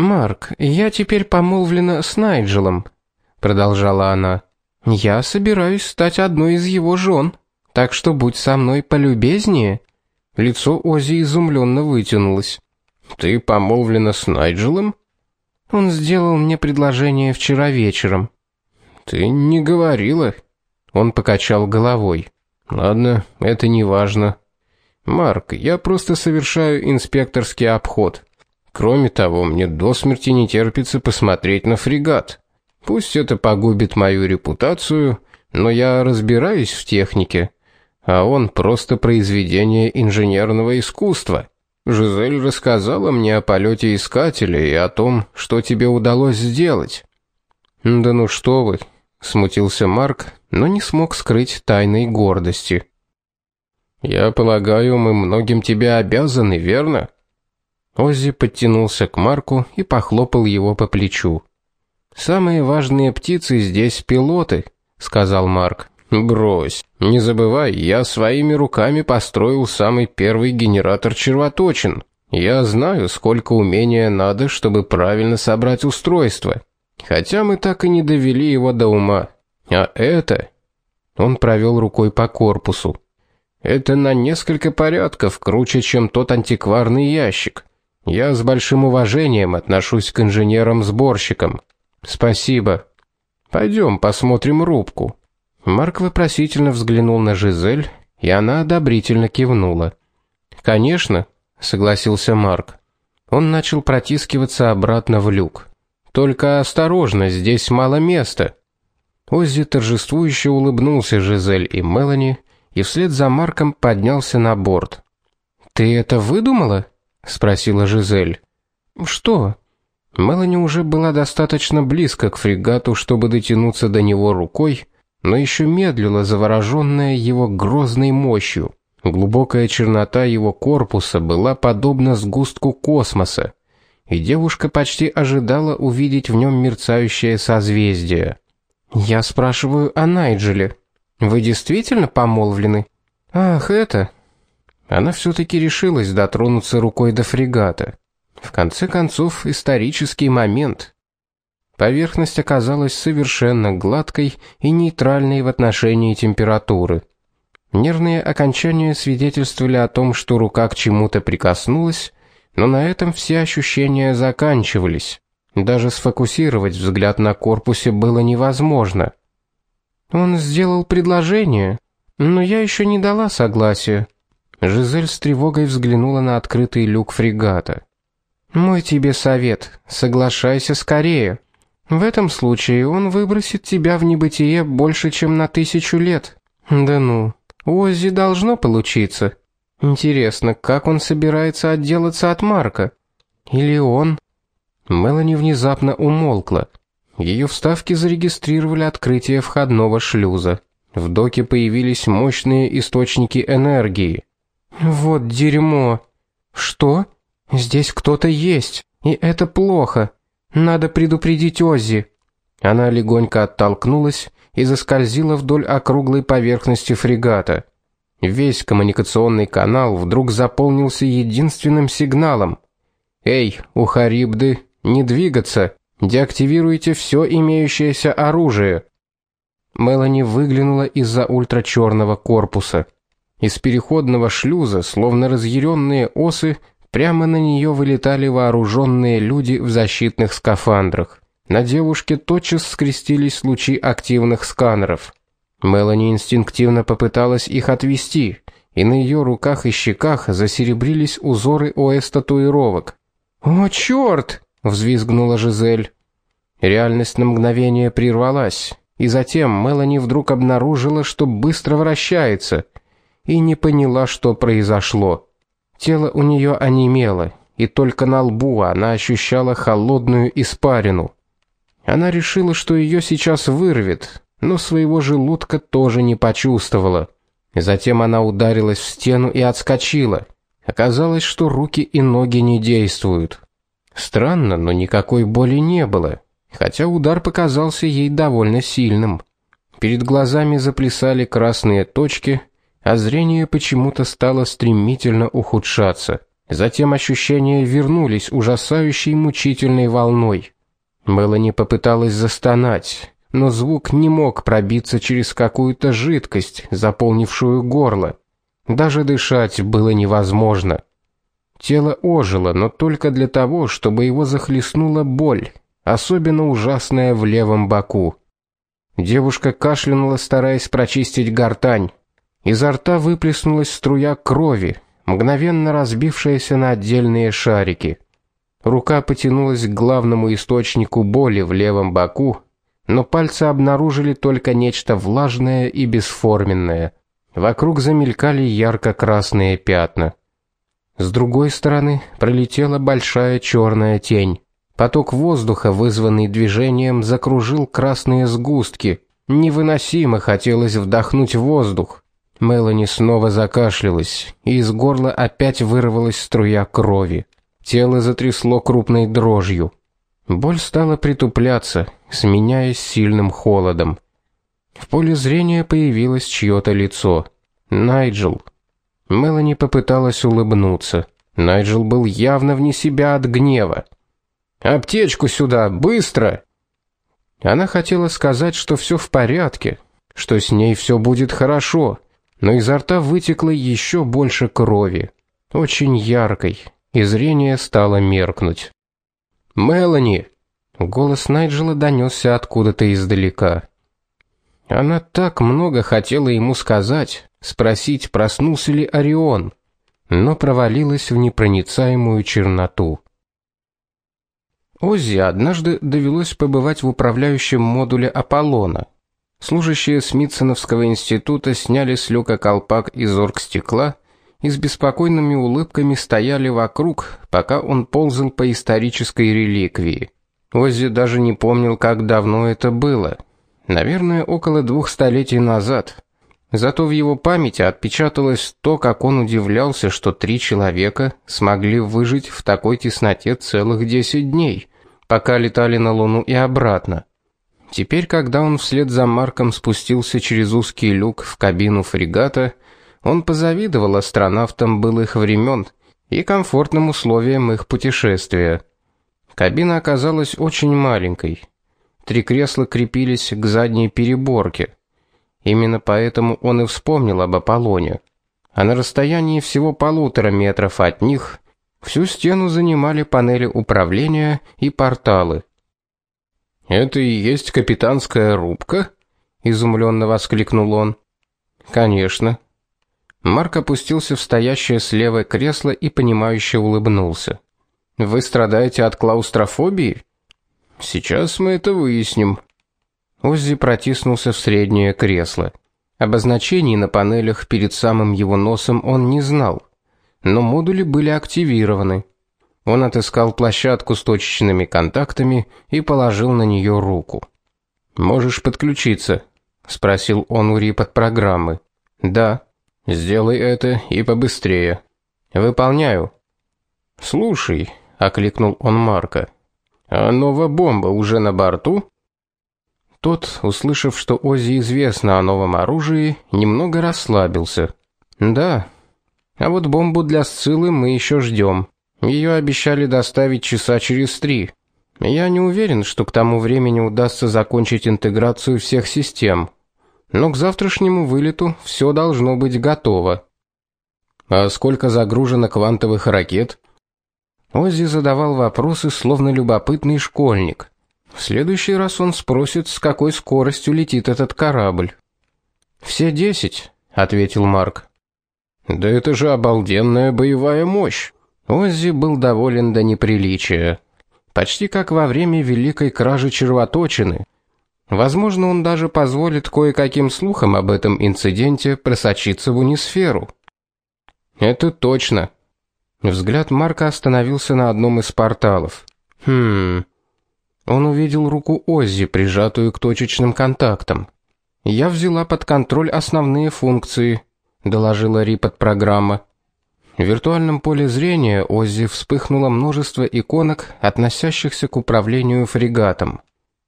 Марк, я теперь помолвлена с Найджелом, продолжала она. Я собираюсь стать одной из его жен, так что будь со мной полюбезнее. Лицо Ози изумленно вытянулось. Ты помолвлена с Найджелом? Он сделал мне предложение вчера вечером. Ты не говорила. Он покачал головой. Ладно, это не важно. Марк, я просто совершаю инспекторский обход. Кроме того, мне до смерти не терпится посмотреть на фрегат. Пусть это погубит мою репутацию, но я разбираюсь в технике, а он просто произведение инженерного искусства. Жизель рассказала мне о полете искателя и о том, что тебе удалось сделать. Да ну что вы, смутился Марк, но не смог скрыть тайной гордости. Я полагаю, мы многим тебе обязаны, верно? Оззи подтянулся к Марку и похлопал его по плечу. Самые важные птицы здесь пилоты, сказал Марк. Брось. Не забывай, я своими руками построил самый первый генератор червоточин. Я знаю, сколько умения надо, чтобы правильно собрать устройство. Хотя мы так и не довели его до ума. А это Он провел рукой по корпусу. Это на несколько порядков круче, чем тот антикварный ящик. Я с большим уважением отношусь к инженерам-сборщикам. Спасибо. Пойдем посмотрим рубку. Марк вопросительно взглянул на Жизель, и она одобрительно кивнула. "Конечно", согласился Марк. Он начал протискиваться обратно в люк. "Только осторожно, здесь мало места". Оззи торжествующе улыбнулся Жизель и Мелани, и вслед за Марком поднялся на борт. "Ты это выдумала?" Спросила Жизель. "Что?" Мелани уже была достаточно близко к фрегату, чтобы дотянуться до него рукой, но еще медлила, завороженная его грозной мощью. Глубокая чернота его корпуса была подобна сгустку космоса, и девушка почти ожидала увидеть в нем мерцающее созвездие. Я спрашиваю о Найджеле. Вы действительно помолвлены? Ах, это. Она все таки решилась дотронуться рукой до фрегата. В конце концов, исторический момент. Поверхность оказалась совершенно гладкой и нейтральной в отношении температуры. Нервные окончания свидетельствовали о том, что рука к чему-то прикоснулась, но на этом все ощущения заканчивались. Даже сфокусировать взгляд на корпусе было невозможно. Он сделал предложение, но я еще не дала согласия. Жизель с тревогой взглянула на открытый люк фрегата. Мой тебе совет: соглашайся скорее. В этом случае он выбросит тебя в небытие больше, чем на тысячу лет. Да ну, Оззи должно получиться. Интересно, как он собирается отделаться от Марка? Или он? Мелани внезапно умолкла. Ее вставки зарегистрировали открытие входного шлюза. В доке появились мощные источники энергии. Вот дерьмо. Что? Здесь кто-то есть, и это плохо. Надо предупредить Оззи. Она легонько оттолкнулась и заскользила вдоль округлой поверхности фрегата. Весь коммуникационный канал вдруг заполнился единственным сигналом. Эй, у Харибды, не двигаться. Деактивируйте все имеющееся оружие. Мелани выглянула из-за ультрачерного корпуса. Из переходного шлюза, словно разъяренные осы, Прямо на нее вылетали вооруженные люди в защитных скафандрах. На девушке тотчас скрестились лучи активных сканеров. Мелани инстинктивно попыталась их отвести, и на ее руках и щеках засеребрились узоры ОС-татуировок. "О, черт!» — взвизгнула Жизель. Реальность на мгновение прервалась, и затем Мелани вдруг обнаружила, что быстро вращается, и не поняла, что произошло. Тело у нее онемело, и только на лбу она ощущала холодную испарину. Она решила, что ее сейчас вырвет, но своего желудка тоже не почувствовала. Затем она ударилась в стену и отскочила. Оказалось, что руки и ноги не действуют. Странно, но никакой боли не было, хотя удар показался ей довольно сильным. Перед глазами заплясали красные точки, а зрение почему-то стало стремительно ухудшаться. Затем ощущения вернулись ужасающей мучительной волной. Мелани попыталась застонать, но звук не мог пробиться через какую-то жидкость, заполнившую горло. Даже дышать было невозможно. Тело ожило, но только для того, чтобы его захлестнула боль, особенно ужасная в левом боку. Девушка кашлянула, стараясь прочистить гортань. Изо рта выплеснулась струя крови, мгновенно разбившаяся на отдельные шарики. Рука потянулась к главному источнику боли в левом боку, но пальцы обнаружили только нечто влажное и бесформенное. Вокруг замелькали ярко-красные пятна. С другой стороны пролетела большая черная тень. Поток воздуха, вызванный движением, закружил красные сгустки. Невыносимо хотелось вдохнуть воздух. Мелани снова закашлялась, и из горла опять вырвалась струя крови. Тело затрясло крупной дрожью. Боль стала притупляться, сменяясь сильным холодом. В поле зрения появилось чьё-то лицо. Найджел. Мелани попыталась улыбнуться. Найджел был явно вне себя от гнева. Аптечку сюда, быстро. Она хотела сказать, что все в порядке, что с ней все будет хорошо, но изо рта вытекло еще больше крови, очень яркой, и зрение стало меркнуть. Мелани, голос Найджела донесся откуда-то издалека. Она так много хотела ему сказать, спросить, проснулся ли Орион, но провалилась в непроницаемую черноту. Оззи однажды довелось побывать в управляющем модуле Аполлона. Служащие Смитсоновского института сняли с люка колпак из оргстекла и с беспокойными улыбками стояли вокруг, пока он ползал по исторической реликвии. Оззи даже не помнил, как давно это было. Наверное, около двух столетий назад. Зато в его памяти отпечаталось то, как он удивлялся, что три человека смогли выжить в такой тесноте целых 10 дней, пока летали на Луну и обратно. Теперь, когда он вслед за Марком спустился через узкий люк в кабину фрегата, он позавидовал астронавтам былых времен и комфортным условиям их путешествия. Кабина оказалась очень маленькой. Три кресла крепились к задней переборке. Именно поэтому он и вспомнил об Аполлоне. А на расстоянии всего полутора метров от них всю стену занимали панели управления и порталы. Это и есть капитанская рубка? изумленно воскликнул он. Конечно. Марк опустился в стоящее слева кресло и понимающе улыбнулся. Вы страдаете от клаустрофобии? Сейчас мы это выясним. Оззи протиснулся в среднее кресло. Обозначений на панелях перед самым его носом он не знал, но модули были активированы. Он отыскал площадку с точечными контактами и положил на нее руку. Можешь подключиться, спросил он у рипот программы. Да. Сделай это и побыстрее. Выполняю. Слушай, окликнул он Марка. А новая бомба уже на борту? Тот, услышав, что Ози известно о новом оружии, немного расслабился. Да. А вот бомбу для Сциллы мы еще ждем. Ее обещали доставить часа через три. Я не уверен, что к тому времени удастся закончить интеграцию всех систем. Но к завтрашнему вылету все должно быть готово. А сколько загружено квантовых ракет? Оззи задавал вопросы, словно любопытный школьник. В следующий раз он спросит, с какой скоростью летит этот корабль. Все десять, ответил Марк. Да это же обалденная боевая мощь. Оззи был доволен до неприличия, почти как во время великой кражи червоточины. Возможно, он даже позволит кое-каким слухам об этом инциденте просочиться в унисферу. Это точно, Взгляд Марка остановился на одном из порталов. Хм. Он увидел руку Оззи, прижатую к точечным контактам. Я взяла под контроль основные функции, доложила Рипот программа. В виртуальном поле зрения Оззи вспыхнуло множество иконок, относящихся к управлению фрегатом.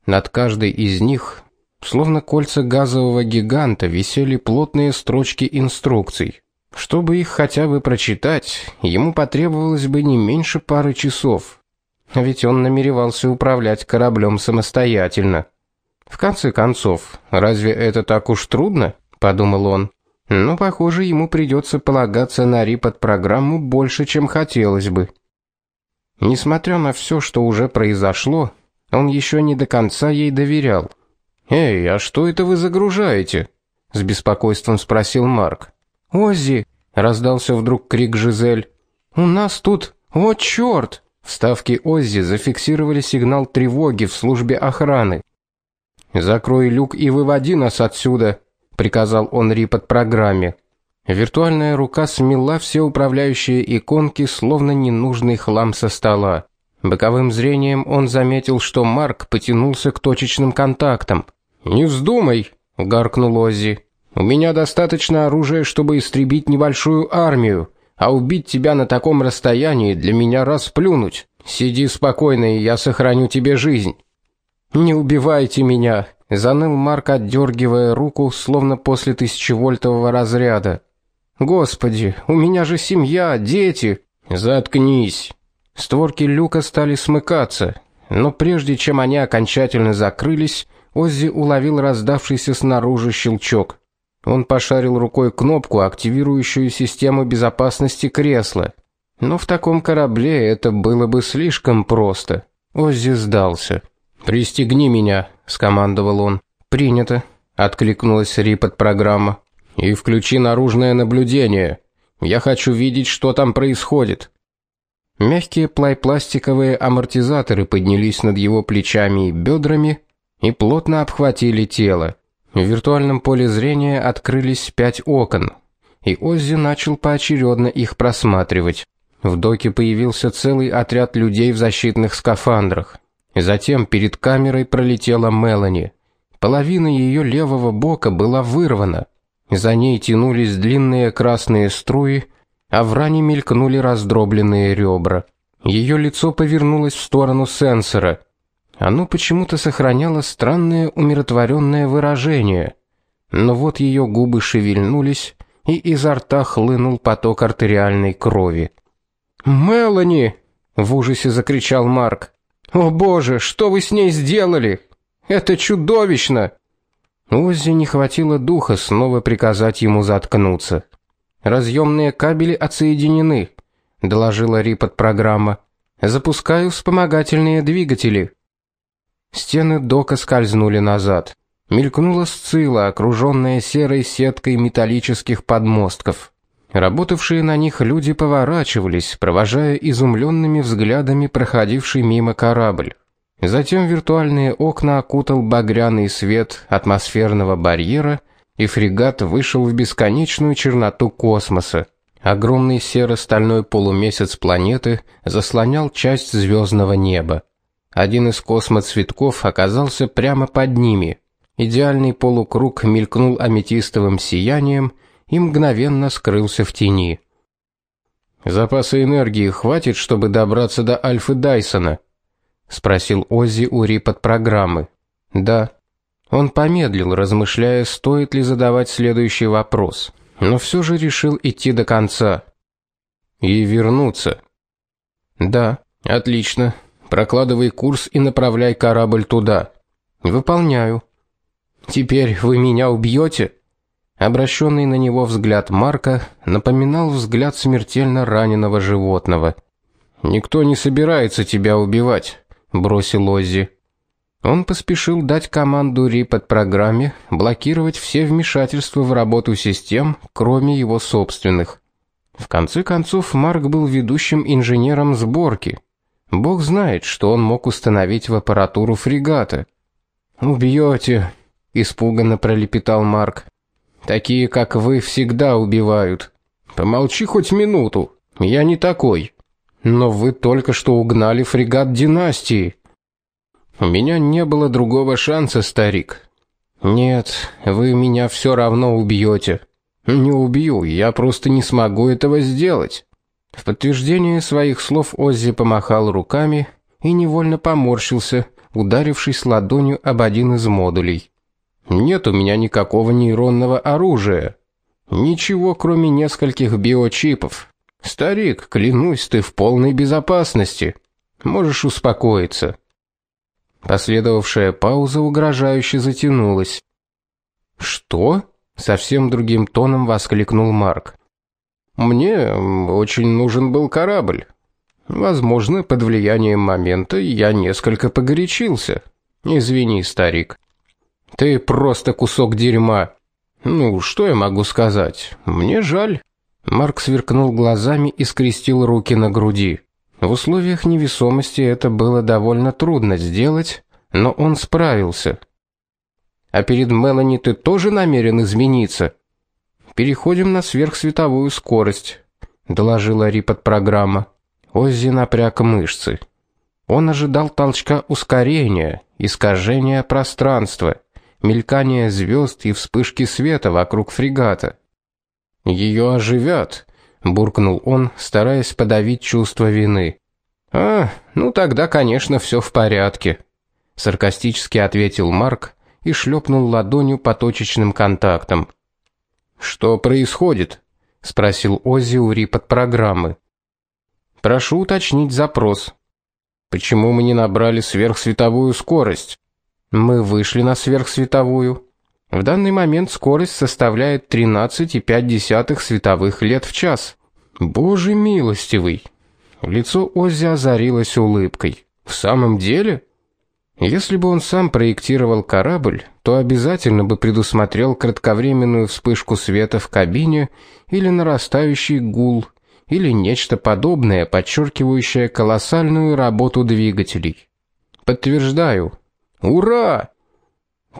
Над каждой из них, словно кольца газового гиганта, висели плотные строчки инструкций. Чтобы их хотя бы прочитать, ему потребовалось бы не меньше пары часов. А ведь он намеревался управлять кораблем самостоятельно. В конце концов, разве это так уж трудно, подумал он. Но, похоже, ему придется полагаться на рипот программу больше, чем хотелось бы. Несмотря на все, что уже произошло, он еще не до конца ей доверял. "Эй, а что это вы загружаете?" с беспокойством спросил Марк. "Оззи", раздался вдруг крик Жизель. "У нас тут, о чёрт!" Вставки Оззи зафиксировали сигнал тревоги в службе охраны. "Закрой люк и выводи нас отсюда", приказал он Рипот программе. Виртуальная рука смела все управляющие иконки, словно ненужный хлам со стола. Боковым зрением он заметил, что Марк потянулся к точечным контактам. "Не вздумай", гаркнул Оззи. "У меня достаточно оружия, чтобы истребить небольшую армию, а убить тебя на таком расстоянии для меня расплюнуть. Сиди спокойно, и я сохраню тебе жизнь". "Не убивайте меня", заныл Марк, отдергивая руку, словно после тысячевольтового разряда. Господи, у меня же семья, дети. Заткнись. Створки люка стали смыкаться, но прежде чем они окончательно закрылись, Оззи уловил раздавшийся снаружи щелчок. Он пошарил рукой кнопку, активирующую систему безопасности кресла. Но в таком корабле это было бы слишком просто. Оззи сдался. "Пристегни меня", скомандовал он. "Принято", откликнулась рипот программа. И включи наружное наблюдение. Я хочу видеть, что там происходит. Мягкие пластиковые амортизаторы поднялись над его плечами и бедрами и плотно обхватили тело. В виртуальном поле зрения открылись пять окон, и Оззи начал поочередно их просматривать. В доке появился целый отряд людей в защитных скафандрах. Затем перед камерой пролетела Мелани. Половина ее левого бока была вырвана. За ней тянулись длинные красные струи, а в ране мелькнули раздробленные ребра. Ее лицо повернулось в сторону сенсора. Оно почему-то сохраняло странное умиротворенное выражение. Но вот ее губы шевельнулись, и изо рта хлынул поток артериальной крови. "Мелани!" в ужасе закричал Марк. "О боже, что вы с ней сделали? Это чудовищно!" Оззи не хватило духа снова приказать ему заткнуться. Разъемные кабели отсоединены, доложила Рипот программа. Запускаю вспомогательные двигатели. Стены дока скользнули назад. Мелькнула сцила, окруженная серой сеткой металлических подмостков. Работавшие на них люди поворачивались, провожая изумленными взглядами проходивший мимо корабль. Затем виртуальные окна окутал багряный свет атмосферного барьера, и фрегат вышел в бесконечную черноту космоса. Огромный серо-стальной полумесяц планеты заслонял часть звездного неба. Один из космоцветков оказался прямо под ними. Идеальный полукруг мелькнул аметистовым сиянием и мгновенно скрылся в тени. Запаса энергии хватит, чтобы добраться до Альфы Дайсона, спросил Оззи у Рипот программы. Да. Он помедлил, размышляя, стоит ли задавать следующий вопрос, но все же решил идти до конца. И вернуться. Да, отлично. Прокладывай курс и направляй корабль туда. Выполняю. Теперь вы меня убьете? Обращенный на него взгляд Марка напоминал взгляд смертельно раненого животного. Никто не собирается тебя убивать бросил Оззи. Он поспешил дать команду Рипот программе блокировать все вмешательства в работу систем, кроме его собственных. В конце концов, Марк был ведущим инженером сборки. Бог знает, что он мог установить в аппаратуру фрегата. Убьете, испуганно пролепетал Марк. Такие, как вы, всегда убивают. Помолчи хоть минуту. Я не такой. Но вы только что угнали фрегат династии. У меня не было другого шанса, старик. Нет, вы меня все равно убьете. Не убью, я просто не смогу этого сделать. В подтверждение своих слов Оззи помахал руками и невольно поморщился, ударившись ладонью об один из модулей. Нет у меня никакого нейронного оружия. Ничего, кроме нескольких биочипов. Старик, клянусь, ты в полной безопасности. Можешь успокоиться. Последовавшая пауза угрожающе затянулась. Что? совсем другим тоном воскликнул Марк. Мне очень нужен был корабль. Возможно, под влиянием момента я несколько погорячился. Извини, старик. Ты просто кусок дерьма. Ну, что я могу сказать? Мне жаль. Марк сверкнул глазами и скрестил руки на груди. В условиях невесомости это было довольно трудно сделать, но он справился. А перед Мелани ты тоже намерен измениться? Переходим на сверхсветовую скорость, доложила Рипот программа. Оззи напряг мышцы. Он ожидал толчка ускорения, искажения пространства, мелькания звезд и вспышки света вокруг фрегата. Ее оживят, буркнул он, стараясь подавить чувство вины. А, ну тогда, конечно, все в порядке, саркастически ответил Марк и шлепнул ладонью по точечным контактам. Что происходит? спросил Оззи у Рипот программы. Прошу уточнить запрос. Почему мы не набрали сверхсветовую скорость? Мы вышли на сверхсветовую. В данный момент скорость составляет 13,5 световых лет в час. Боже милостивый. Лицо Оззи озарилось улыбкой. В самом деле, если бы он сам проектировал корабль, то обязательно бы предусмотрел кратковременную вспышку света в кабине или нарастающий гул или нечто подобное, подчеркивающее колоссальную работу двигателей. Подтверждаю. Ура!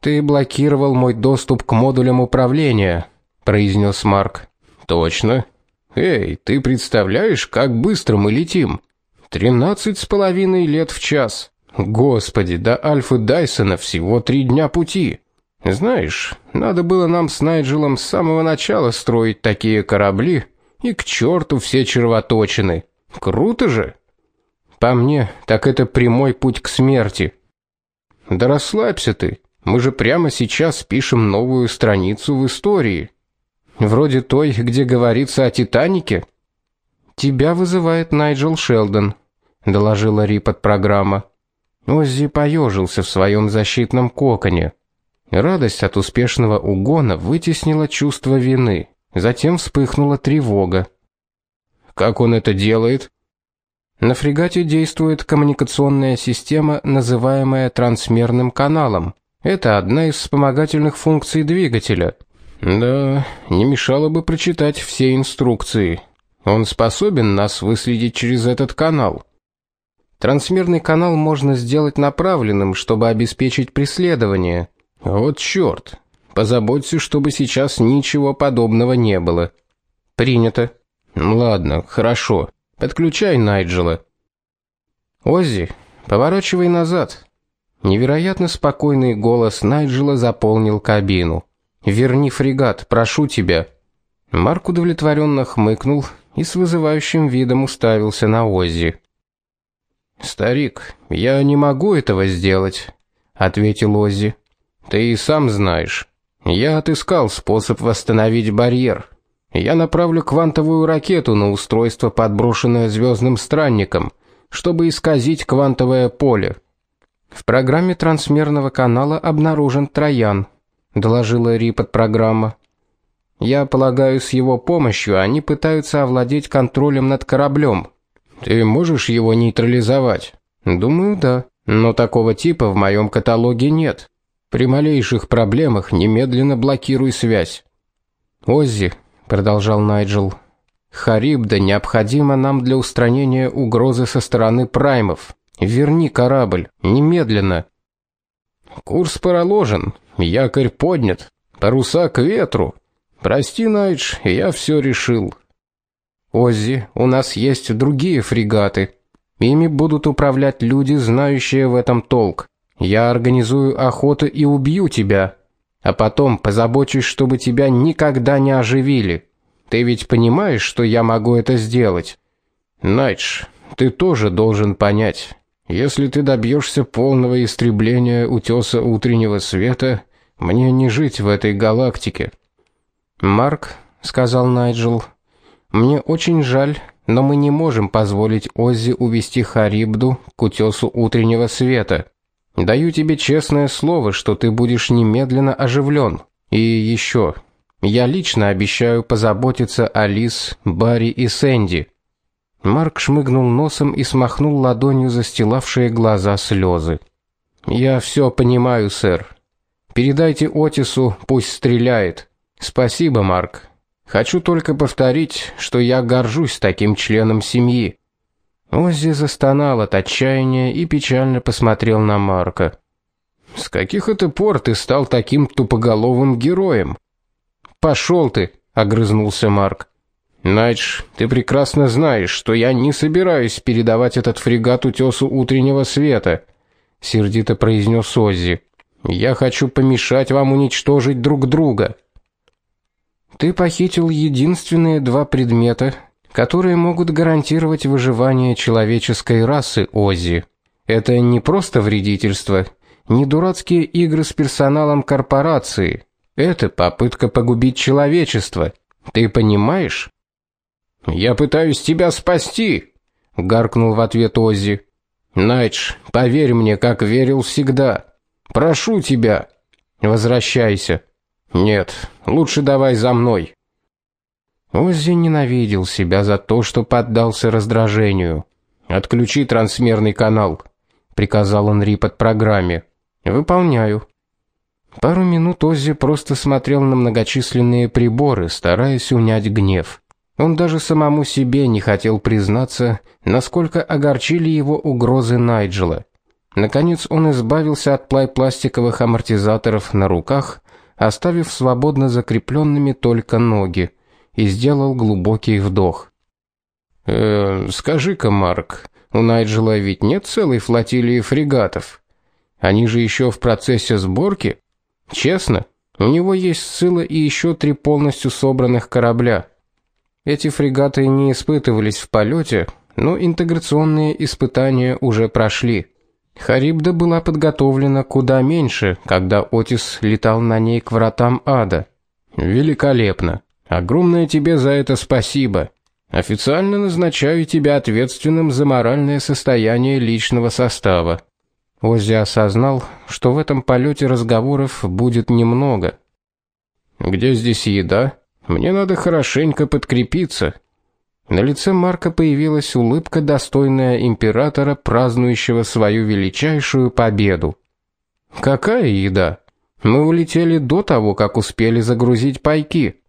Ты блокировал мой доступ к модулям управления, произнес Марк. Точно. Эй, ты представляешь, как быстро мы летим? Тринадцать с половиной лет в час. Господи, до Альфы Дайсона всего три дня пути. Знаешь, надо было нам с Найджелом с самого начала строить такие корабли, и к черту все червоточины. Круто же. По мне, так это прямой путь к смерти. Да расслабься ты. Мы же прямо сейчас пишем новую страницу в истории. Вроде той, где говорится о Титанике. Тебя вызывает Найджел Шелдон, доложила Рипот программа. Оззи поежился в своем защитном коконе. Радость от успешного угона вытеснила чувство вины. Затем вспыхнула тревога. Как он это делает? На фрегате действует коммуникационная система, называемая трансмерным каналом. Это одна из вспомогательных функций двигателя. Да, не мешало бы прочитать все инструкции. Он способен нас выследить через этот канал. Трансмерный канал можно сделать направленным, чтобы обеспечить преследование. Вот чёрт. Позаботься, чтобы сейчас ничего подобного не было. Принято. Ладно, хорошо. Подключай Найджела. Оззи, поворачивай назад. Невероятно спокойный голос Найджела заполнил кабину. Верни фрегат, прошу тебя. Марк удовлетворенно хмыкнул и с вызывающим видом уставился на Оззи. Старик, я не могу этого сделать, ответил Оззи. Ты и сам знаешь. Я отыскал способ восстановить барьер. Я направлю квантовую ракету на устройство, подброшенное звездным странником, чтобы исказить квантовое поле. В программе трансмерного канала обнаружен троян, доложила Рипот программа. Я полагаю, с его помощью они пытаются овладеть контролем над кораблем. Ты можешь его нейтрализовать? Думаю, да. Но такого типа в моем каталоге нет. При малейших проблемах немедленно блокируй связь. Оззи, продолжал Найджел. Харибда необходимо нам для устранения угрозы со стороны праймов. Верни корабль немедленно. Курс проложен, якорь поднят, паруса к ветру. Прости, Найдж, я все решил. Оззи, у нас есть другие фрегаты. Ими будут управлять люди, знающие в этом толк. Я организую охоту и убью тебя, а потом позабочусь, чтобы тебя никогда не оживили. Ты ведь понимаешь, что я могу это сделать? Найдж, ты тоже должен понять. Если ты добьешься полного истребления утёса утреннего света, мне не жить в этой галактике. Марк, сказал Найджел. Мне очень жаль, но мы не можем позволить Оззи увести Харибду к утесу утреннего света. Даю тебе честное слово, что ты будешь немедленно оживлен. И еще, я лично обещаю позаботиться о Лис, Барри и Сэнди. Марк шмыгнул носом и смахнул ладонью застилавшие глаза слезы. Я все понимаю, сэр. Передайте Отису, пусть стреляет. Спасибо, Марк. Хочу только повторить, что я горжусь таким членом семьи. Оззи застонал от отчаяния и печально посмотрел на Марка. С каких это пор ты стал таким тупоголовым героем? Пошел ты, огрызнулся Марк. Найдж, ты прекрасно знаешь, что я не собираюсь передавать этот фрегат утесу утреннего света сердито произнес Оззи. Я хочу помешать вам уничтожить друг друга. Ты похитил единственные два предмета, которые могут гарантировать выживание человеческой расы, Оззи. Это не просто вредительство, не дурацкие игры с персоналом корпорации. Это попытка погубить человечество. Ты понимаешь? Я пытаюсь тебя спасти, гаркнул в ответ Оззи. Найдж, поверь мне, как верил всегда. Прошу тебя, возвращайся. Нет, лучше давай за мной. Оззи ненавидел себя за то, что поддался раздражению. Отключи трансмерный канал, приказал он Ри под программе. Выполняю. Пару минут Оззи просто смотрел на многочисленные приборы, стараясь унять гнев. Он даже самому себе не хотел признаться, насколько огорчили его угрозы Найджела. Наконец он избавился от пластиковых амортизаторов на руках, оставив свободно закрепленными только ноги, и сделал глубокий вдох. Э, скажи-ка, Марк, у Найджела ведь нет целой флотилии фрегатов. Они же еще в процессе сборки. Честно, у него есть Сцилла и еще три полностью собранных корабля. Эти фрегаты не испытывались в полете, но интеграционные испытания уже прошли. Харибда была подготовлена куда меньше, когда Отис летал на ней к вратам ада. Великолепно. Огромное тебе за это спасибо. Официально назначаю тебя ответственным за моральное состояние личного состава. Оззи осознал, что в этом полете разговоров будет немного. Где здесь еда? Мне надо хорошенько подкрепиться. На лице Марка появилась улыбка, достойная императора, празднующего свою величайшую победу. Какая еда? Мы улетели до того, как успели загрузить пайки.